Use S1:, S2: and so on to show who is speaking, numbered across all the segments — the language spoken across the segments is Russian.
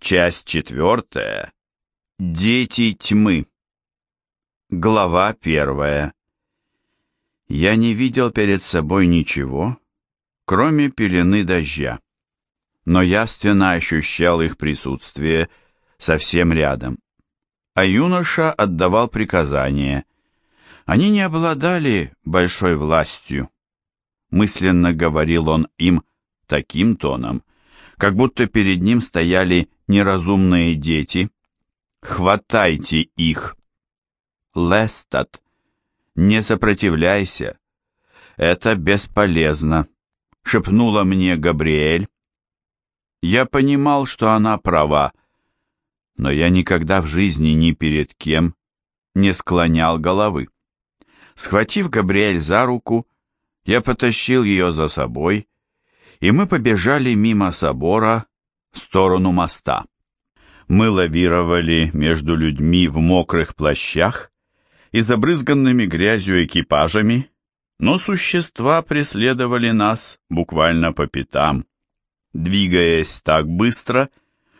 S1: Часть четвертая. Дети тьмы. Глава первая. Я не видел перед собой ничего, кроме пелены дождя, но явственно ощущал их присутствие совсем рядом. А юноша отдавал приказания. Они не обладали большой властью. Мысленно говорил он им таким тоном, как будто перед ним стояли неразумные дети. Хватайте их. Лестат, не сопротивляйся. Это бесполезно, шепнула мне Габриэль. Я понимал, что она права, но я никогда в жизни ни перед кем не склонял головы. Схватив Габриэль за руку, я потащил ее за собой и мы побежали мимо собора сторону моста. Мы лавировали между людьми в мокрых плащах и забрызганными грязью экипажами, но существа преследовали нас буквально по пятам, двигаясь так быстро,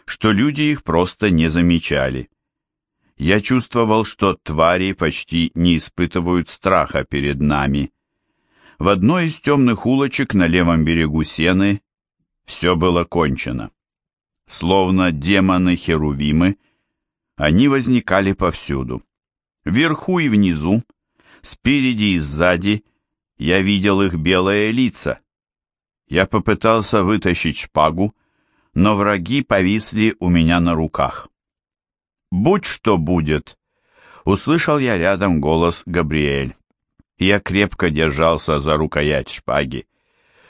S1: что люди их просто не замечали. Я чувствовал, что твари почти не испытывают страха перед нами, в одной из темных улочек на левом берегу Сены все было кончено. Словно демоны-херувимы, они возникали повсюду. Вверху и внизу, спереди и сзади, я видел их белые лица. Я попытался вытащить шпагу, но враги повисли у меня на руках. «Будь что будет!» — услышал я рядом голос Габриэль. Я крепко держался за рукоять шпаги,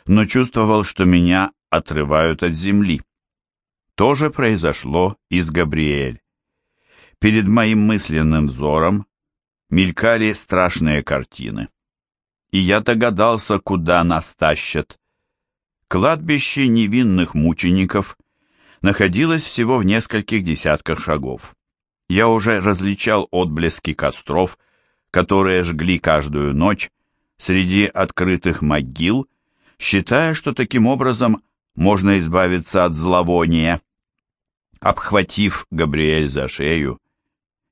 S1: но чувствовал, что меня отрывают от земли. То же произошло и с Габриэль. Перед моим мысленным взором мелькали страшные картины. И я догадался, куда нас тащат. Кладбище невинных мучеников находилось всего в нескольких десятках шагов. Я уже различал отблески костров, которые жгли каждую ночь среди открытых могил, считая, что таким образом можно избавиться от зловония. Обхватив Габриэль за шею,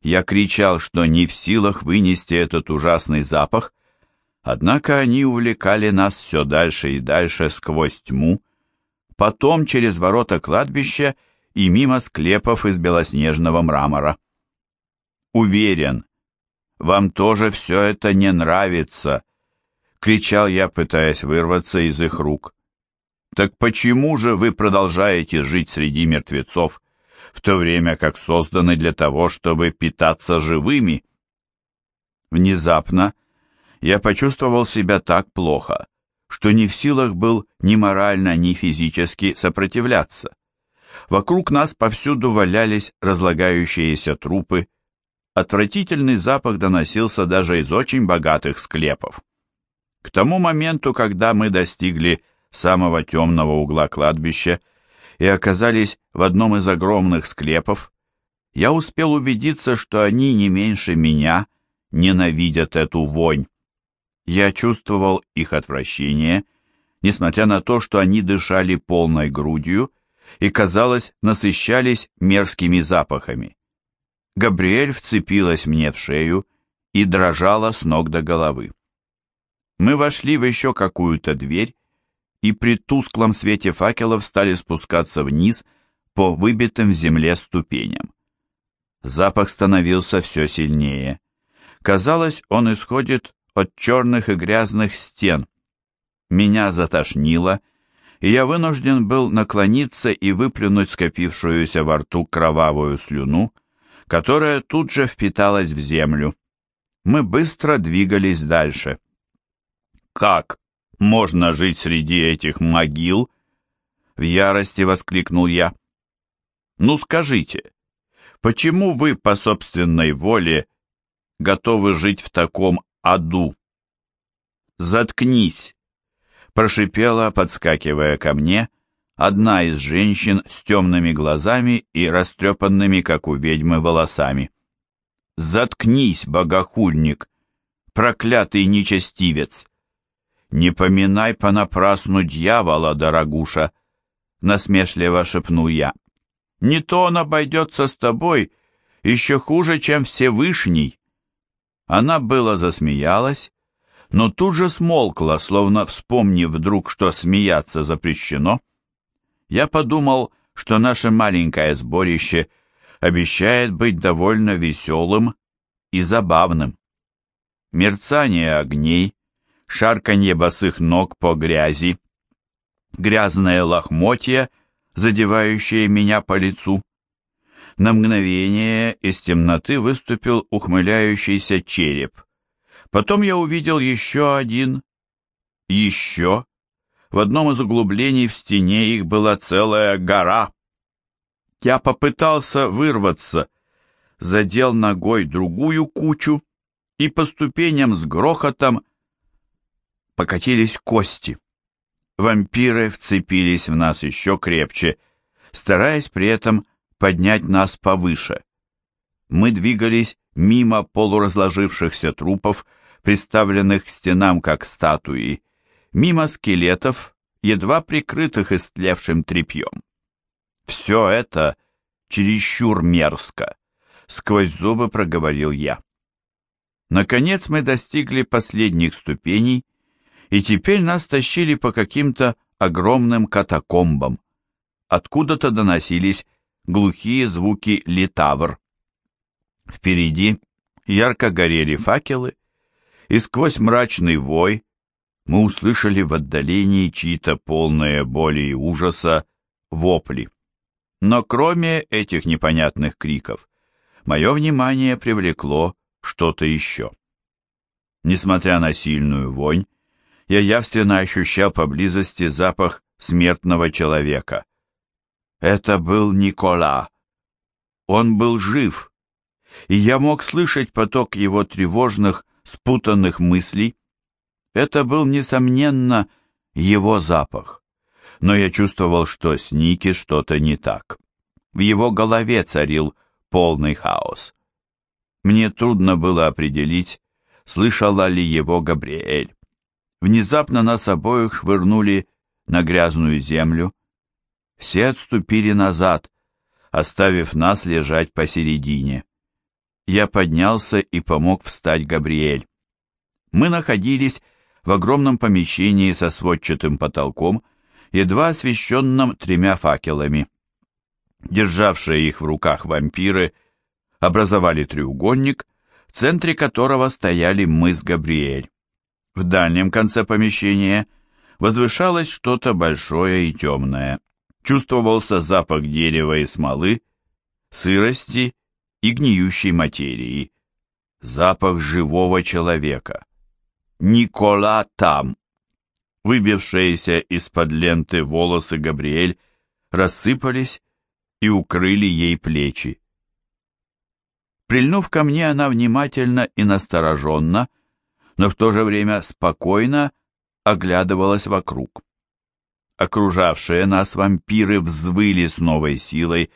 S1: я кричал, что не в силах вынести этот ужасный запах, однако они увлекали нас все дальше и дальше сквозь тьму, потом через ворота кладбища и мимо склепов из белоснежного мрамора. Уверен, вам тоже все это не нравится!» — кричал я, пытаясь вырваться из их рук. «Так почему же вы продолжаете жить среди мертвецов, в то время как созданы для того, чтобы питаться живыми?» Внезапно я почувствовал себя так плохо, что не в силах был ни морально, ни физически сопротивляться. Вокруг нас повсюду валялись разлагающиеся трупы, Отвратительный запах доносился даже из очень богатых склепов. К тому моменту, когда мы достигли самого темного угла кладбища и оказались в одном из огромных склепов, я успел убедиться, что они не меньше меня ненавидят эту вонь. Я чувствовал их отвращение, несмотря на то, что они дышали полной грудью и, казалось, насыщались мерзкими запахами. Габриэль вцепилась мне в шею и дрожала с ног до головы. Мы вошли в еще какую-то дверь и при тусклом свете факелов стали спускаться вниз по выбитым в земле ступеням. Запах становился все сильнее. Казалось, он исходит от черных и грязных стен. Меня затошнило, и я вынужден был наклониться и выплюнуть скопившуюся во рту кровавую слюну, которая тут же впиталась в землю. Мы быстро двигались дальше. «Как можно жить среди этих могил?» В ярости воскликнул я. «Ну скажите, почему вы по собственной воле готовы жить в таком аду?» «Заткнись!» прошипела, подскакивая ко мне, одна из женщин с темными глазами и растрепанными, как у ведьмы, волосами. «Заткнись, богохульник, проклятый нечестивец! Не поминай понапрасну дьявола, дорогуша!» — насмешливо шепнул я. Не то он обойдется с тобой еще хуже, чем Всевышний. Она было засмеялась, но тут же смолкла, словно вспомнив вдруг, что смеяться запрещено. Я подумал, что наше маленькое сборище обещает быть довольно веселым и забавным. Мерцание огней, шарканье босых ног по грязи, грязное лохмотье, задевающее меня по лицу. На мгновение из темноты выступил ухмыляющийся череп. Потом я увидел еще один, еще. В одном из углублений в стене их была целая гора. Я попытался вырваться, задел ногой другую кучу, и по ступеням с грохотом покатились кости. Вампиры вцепились в нас еще крепче, стараясь при этом поднять нас повыше. Мы двигались мимо полуразложившихся трупов, приставленных к стенам как статуи, мимо скелетов, едва прикрытых истлевшим тряпьем. Все это чересчур мерзко, сквозь зубы проговорил я. Наконец мы достигли последних ступеней, и теперь нас тащили по каким-то огромным катакомбам. Откуда-то доносились глухие звуки литавр. Впереди ярко горели факелы, и сквозь мрачный вой мы услышали в отдалении чьи-то полные боли и ужаса вопли. Но кроме этих непонятных криков, мое внимание привлекло что-то еще. Несмотря на сильную вонь, я явственно ощущал поблизости запах смертного человека. Это был Никола. Он был жив, и я мог слышать поток его тревожных, спутанных мыслей. Это был, несомненно, его запах. Но я чувствовал, что с Ники что-то не так. В его голове царил полный хаос. Мне трудно было определить, слышала ли его Габриэль. Внезапно нас обоих швырнули на грязную землю. Все отступили назад, оставив нас лежать посередине. Я поднялся и помог встать Габриэль. Мы находились в огромном помещении со сводчатым потолком, едва освещенном тремя факелами. Державшие их в руках вампиры образовали треугольник, в центре которого стояли мы с Габриэль. В дальнем конце помещения возвышалось что-то большое и темное. Чувствовался запах дерева и смолы, сырости и гниющей материи. Запах живого человека. Никола там. Выбившиеся из-под ленты волосы Габриэль рассыпались и укрыли ей плечи. Прильнув ко мне, она внимательно и настороженно но в то же время спокойно оглядывалась вокруг. Окружавшие нас вампиры взвыли с новой силой,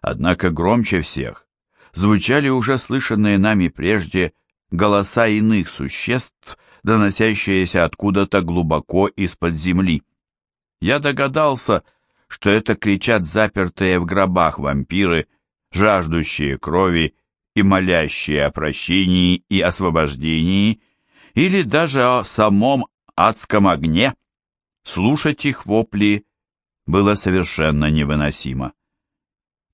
S1: однако громче всех звучали уже слышанные нами прежде голоса иных существ, доносящиеся откуда-то глубоко из-под земли. Я догадался, что это кричат запертые в гробах вампиры, жаждущие крови и молящие о прощении и освобождении, или даже о самом адском огне, слушать их вопли было совершенно невыносимо.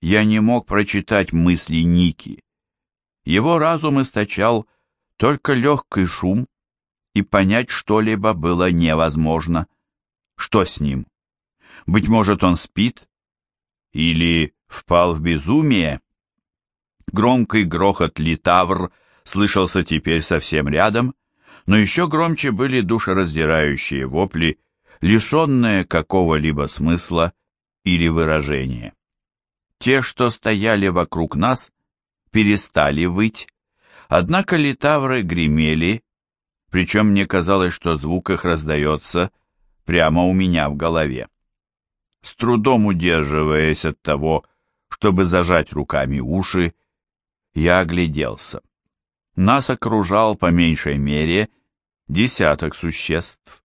S1: Я не мог прочитать мысли Ники. Его разум источал только легкий шум, и понять что-либо было невозможно. Что с ним? Быть может, он спит? Или впал в безумие? Громкий грохот литавр слышался теперь совсем рядом, но еще громче были душераздирающие вопли, лишенные какого-либо смысла или выражения. Те, что стояли вокруг нас, перестали выть, однако литавры гремели, причем мне казалось, что звук их раздается прямо у меня в голове. С трудом удерживаясь от того, чтобы зажать руками уши, я огляделся. Нас окружал по меньшей мере десяток существ.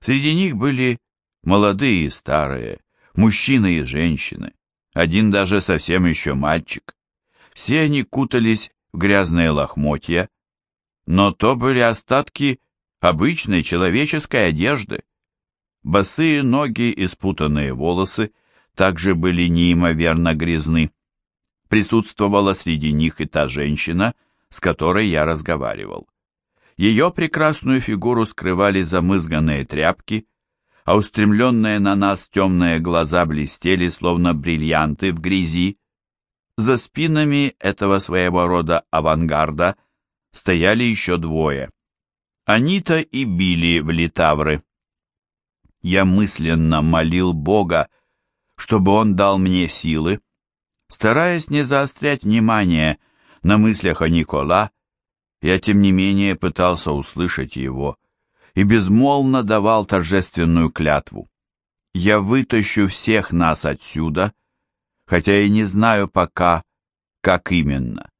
S1: Среди них были молодые и старые, мужчины и женщины. один даже совсем еще мальчик. Все они кутались в грязные лохмотья, но то были остатки обычной человеческой одежды. Босые ноги и спутанные волосы также были неимоверно грязны. Присутствовала среди них и та женщина, с которой я разговаривал. Ее прекрасную фигуру скрывали замызганные тряпки, а устремленные на нас темные глаза блестели, словно бриллианты в грязи. За спинами этого своего рода авангарда стояли еще двое. Они-то и били в литавры. Я мысленно молил Бога, чтобы он дал мне силы, стараясь не заострять внимание на мыслях о Никола, я тем не менее пытался услышать его и безмолвно давал торжественную клятву. Я вытащу всех нас отсюда, хотя и не знаю пока, как именно.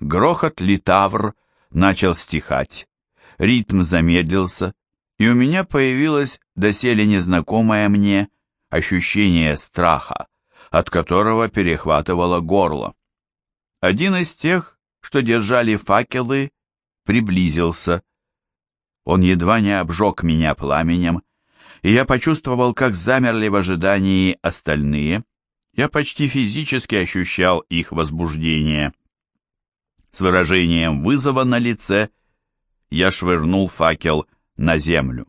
S1: Грохот литавр начал стихать, ритм замедлился, и у меня появилось доселе незнакомое мне ощущение страха, от которого перехватывало горло. Один из тех, что держали факелы, приблизился. Он едва не обжег меня пламенем, и я почувствовал, как замерли в ожидании остальные. Я почти физически ощущал их возбуждение. С выражением вызова на лице я швырнул факел на землю.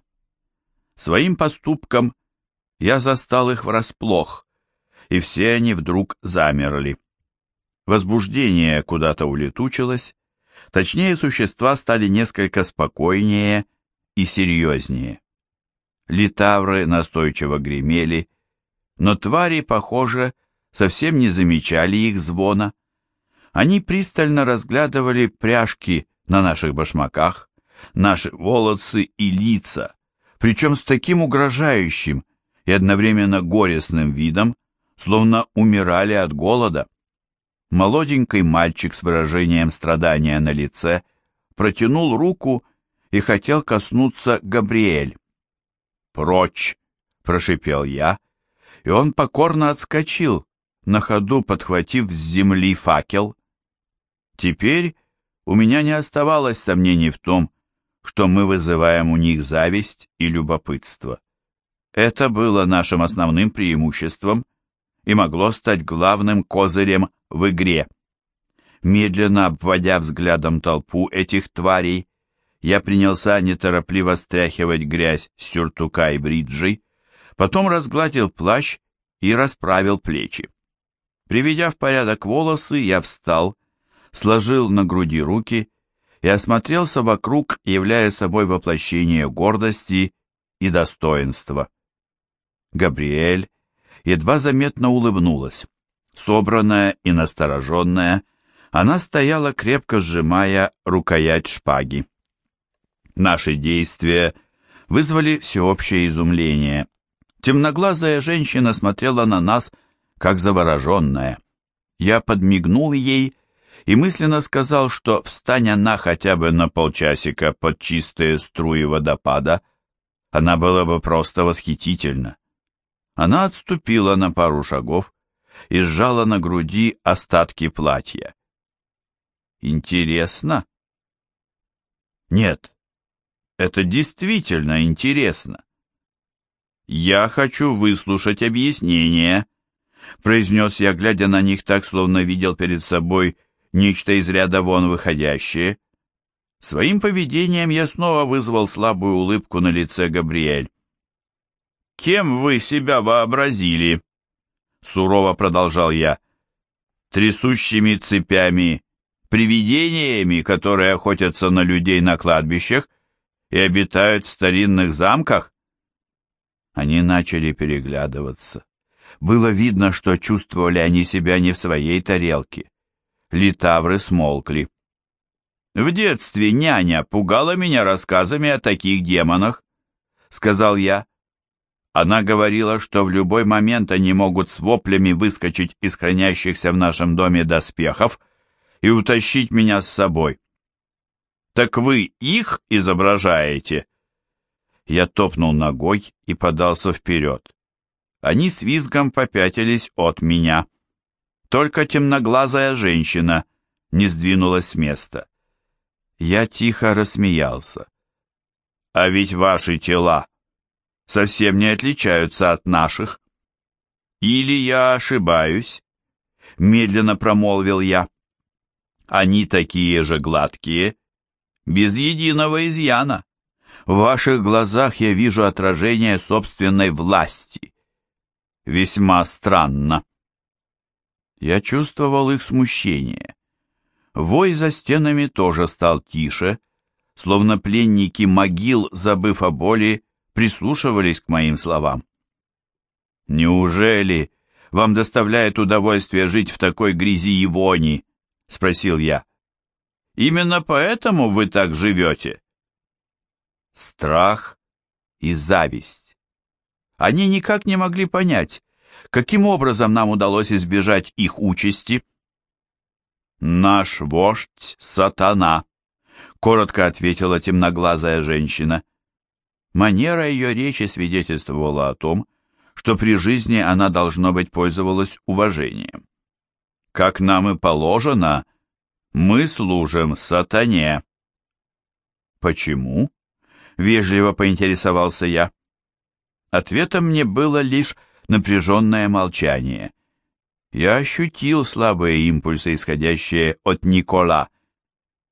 S1: Своим поступком я застал их врасплох, и все они вдруг замерли. Возбуждение куда-то улетучилось, точнее, существа стали несколько спокойнее и серьезнее. Литавры настойчиво гремели, но твари, похоже, совсем не замечали их звона. Они пристально разглядывали пряжки на наших башмаках, наши волосы и лица, причем с таким угрожающим и одновременно горестным видом, словно умирали от голода. Молоденький мальчик с выражением страдания на лице протянул руку и хотел коснуться Габриэль. «Прочь!» — прошипел я, и он покорно отскочил, на ходу подхватив с земли факел. Теперь у меня не оставалось сомнений в том, что мы вызываем у них зависть и любопытство. Это было нашим основным преимуществом и могло стать главным козырем в игре. Медленно обводя взглядом толпу этих тварей, я принялся неторопливо стряхивать грязь с сюртука и бриджей, потом разгладил плащ и расправил плечи. Приведя в порядок волосы, я встал, сложил на груди руки и осмотрелся вокруг, являя собой воплощение гордости и достоинства. Габриэль едва заметно улыбнулась. Собранная и настороженная, она стояла, крепко сжимая рукоять шпаги. Наши действия вызвали всеобщее изумление. Темноглазая женщина смотрела на нас, как завороженная. Я подмигнул ей и мысленно сказал, что встань она хотя бы на полчасика под чистые струи водопада, она была бы просто восхитительна. Она отступила на пару шагов и сжала на груди остатки платья. Интересно? Нет, это действительно интересно. Я хочу выслушать объяснение, произнес я, глядя на них так, словно видел перед собой нечто из ряда вон выходящее. Своим поведением я снова вызвал слабую улыбку на лице Габриэль. «Кем вы себя вообразили?» Сурово продолжал я. «Трясущими цепями, привидениями, которые охотятся на людей на кладбищах и обитают в старинных замках?» Они начали переглядываться. Было видно, что чувствовали они себя не в своей тарелке. Литавры смолкли. «В детстве няня пугала меня рассказами о таких демонах», — сказал я. Она говорила, что в любой момент они могут с воплями выскочить из хранящихся в нашем доме доспехов и утащить меня с собой. «Так вы их изображаете?» Я топнул ногой и подался вперед. Они с визгом попятились от меня. Только темноглазая женщина не сдвинулась с места. Я тихо рассмеялся. «А ведь ваши тела совсем не отличаются от наших». «Или я ошибаюсь?» — медленно промолвил я. «Они такие же гладкие, без единого изъяна. В ваших глазах я вижу отражение собственной власти. Весьма странно». Я чувствовал их смущение. Вой за стенами тоже стал тише, словно пленники могил, забыв о боли, прислушивались к моим словам. «Неужели вам доставляет удовольствие жить в такой грязи и вони?» — спросил я. «Именно поэтому вы так живете?» Страх и зависть. Они никак не могли понять, каким образом нам удалось избежать их участи. «Наш вождь — сатана», — коротко ответила темноглазая женщина. Манера ее речи свидетельствовала о том, что при жизни она, должно быть, пользовалась уважением. Как нам и положено, мы служим сатане. Почему? Вежливо поинтересовался я. Ответом мне было лишь напряженное молчание. Я ощутил слабые импульсы, исходящие от Никола.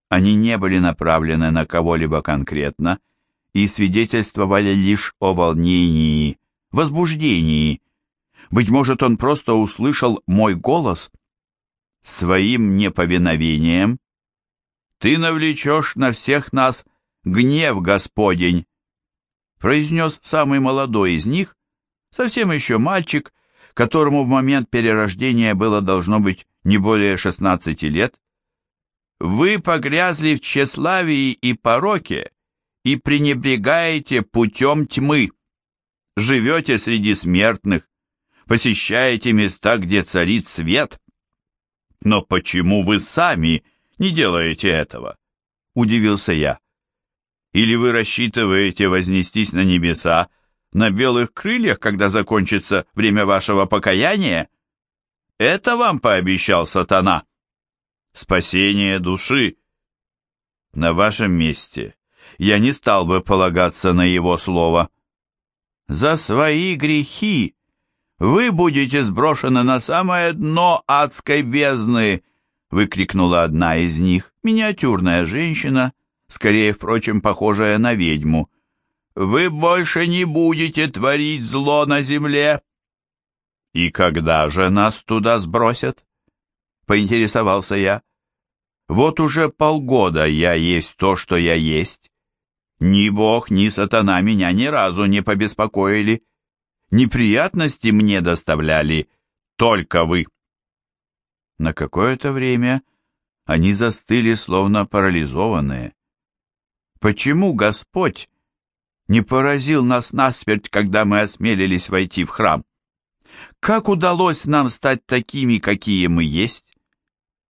S1: Они не были направлены на кого-либо конкретно и свидетельствовали лишь о волнении, возбуждении. Быть может, он просто услышал мой голос? Своим неповиновением ты навлечешь на всех нас гнев Господень, произнес самый молодой из них, совсем еще мальчик, которому в момент перерождения было должно быть не более 16 лет. Вы погрязли в тщеславии и пороке и пренебрегаете путем тьмы живете среди смертных, посещаете места, где царит свет. Но почему вы сами не делаете этого? Удивился я. Или вы рассчитываете вознестись на небеса на белых крыльях, когда закончится время вашего покаяния? Это вам пообещал сатана. Спасение души. На вашем месте я не стал бы полагаться на его слово. За свои грехи вы будете сброшены на самое дно адской бездны, выкрикнула одна из них, миниатюрная женщина, скорее, впрочем, похожая на ведьму. Вы больше не будете творить зло на земле. И когда же нас туда сбросят? Поинтересовался я. Вот уже полгода я есть то, что я есть, ни бог, ни сатана меня ни разу не побеспокоили. Неприятности мне доставляли только вы. На какое-то время они застыли, словно парализованные. Почему Господь не поразил нас насмерть, когда мы осмелились войти в храм? Как удалось нам стать такими, какие мы есть?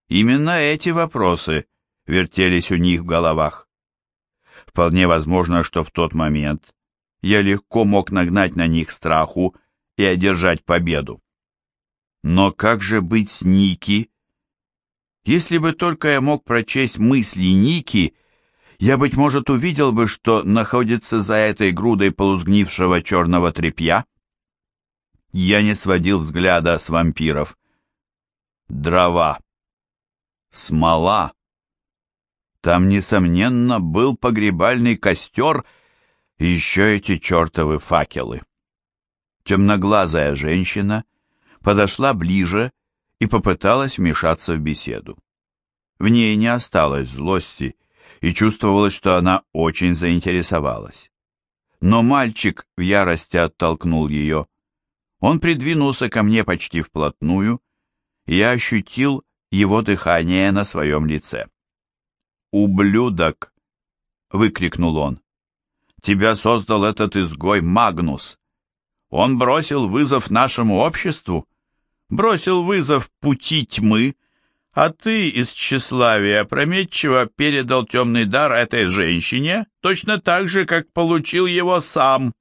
S1: Именно эти вопросы вертелись у них в головах. Вполне возможно, что в тот момент я легко мог нагнать на них страху и одержать победу. Но как же быть с Ники? Если бы только я мог прочесть мысли Ники, я, быть может, увидел бы, что находится за этой грудой полузгнившего черного тряпья. Я не сводил взгляда с вампиров. Дрова. Смола. Там, несомненно, был погребальный костер и еще эти чертовы факелы. Темноглазая женщина подошла ближе и попыталась вмешаться в беседу. В ней не осталось злости, и чувствовалось, что она очень заинтересовалась. Но мальчик в ярости оттолкнул ее. Он придвинулся ко мне почти вплотную, и я ощутил его дыхание на своем лице. «Ублюдок!» — выкрикнул он. «Тебя создал этот изгой Магнус. Он бросил вызов нашему обществу, бросил вызов пути тьмы, а ты из тщеславия опрометчиво передал темный дар этой женщине, точно так же, как получил его сам».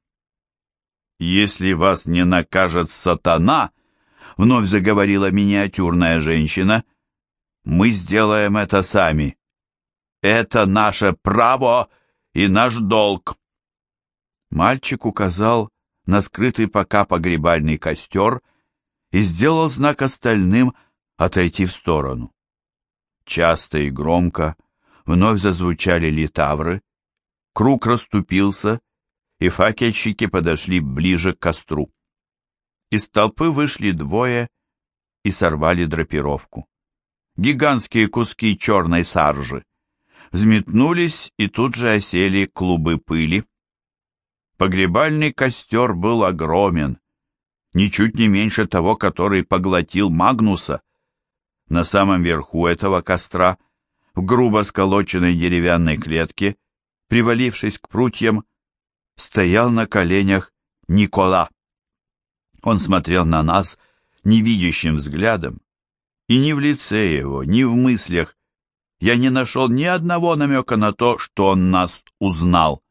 S1: «Если вас не накажет сатана», — вновь заговорила миниатюрная женщина, — «мы сделаем это сами. Это наше право и наш долг». Мальчик указал на скрытый пока погребальный костер и сделал знак остальным отойти в сторону. Часто и громко вновь зазвучали литавры, круг расступился, и факельщики подошли ближе к костру. Из толпы вышли двое и сорвали драпировку. Гигантские куски черной саржи взметнулись и тут же осели клубы пыли. Погребальный костер был огромен, ничуть не меньше того, который поглотил Магнуса. На самом верху этого костра, в грубо сколоченной деревянной клетке, привалившись к прутьям, стоял на коленях Никола. Он смотрел на нас невидящим взглядом, и ни в лице его, ни в мыслях я не нашел ни одного намека на то, что он нас узнал.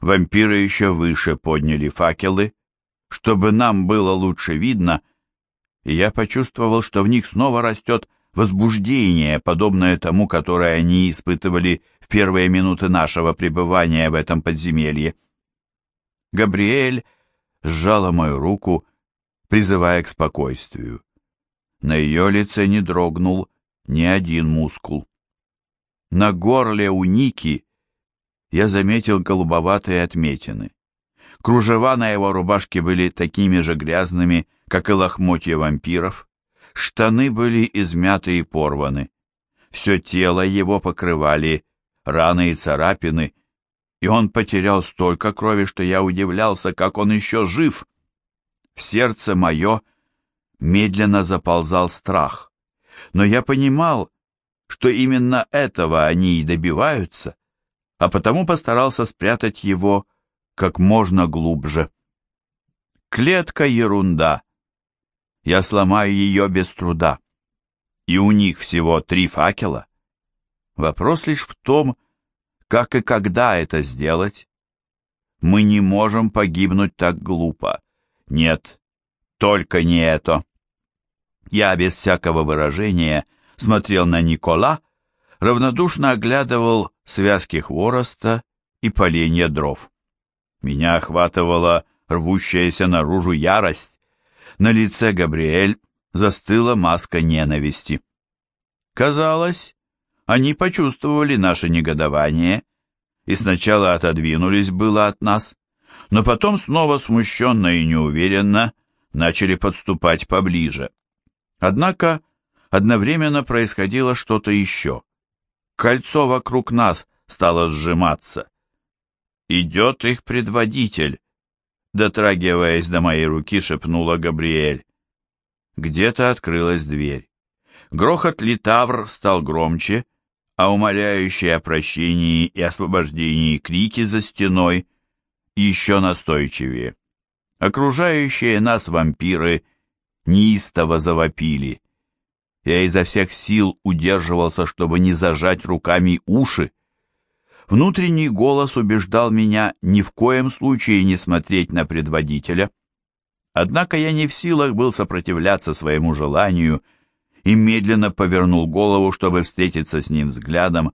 S1: Вампиры еще выше подняли факелы, чтобы нам было лучше видно, и я почувствовал, что в них снова растет возбуждение, подобное тому, которое они испытывали в первые минуты нашего пребывания в этом подземелье. Габриэль сжала мою руку, призывая к спокойствию. На ее лице не дрогнул ни один мускул. На горле у Ники я заметил голубоватые отметины. Кружева на его рубашке были такими же грязными, как и лохмотья вампиров. Штаны были измяты и порваны. Все тело его покрывали раны и царапины, и он потерял столько крови, что я удивлялся, как он еще жив. В сердце мое медленно заползал страх, но я понимал, что именно этого они и добиваются, а потому постарался спрятать его как можно глубже. Клетка ерунда. Я сломаю ее без труда. И у них всего три факела. Вопрос лишь в том, как и когда это сделать. Мы не можем погибнуть так глупо. Нет, только не это. Я без всякого выражения смотрел на Никола, равнодушно оглядывал связки хвороста и поленья дров. Меня охватывала рвущаяся наружу ярость. На лице Габриэль застыла маска ненависти. Казалось, они почувствовали наше негодование и сначала отодвинулись было от нас, но потом снова смущенно и неуверенно начали подступать поближе. Однако одновременно происходило что-то еще. Кольцо вокруг нас стало сжиматься. «Идет их предводитель», — дотрагиваясь до моей руки, шепнула Габриэль. Где-то открылась дверь. Грохот литавр стал громче, а умоляющие о прощении и освобождении крики за стеной еще настойчивее. Окружающие нас вампиры неистово завопили. Я изо всех сил удерживался, чтобы не зажать руками уши. Внутренний голос убеждал меня ни в коем случае не смотреть на предводителя. Однако я не в силах был сопротивляться своему желанию и медленно повернул голову, чтобы встретиться с ним взглядом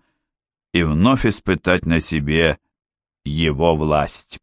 S1: и вновь испытать на себе его власть.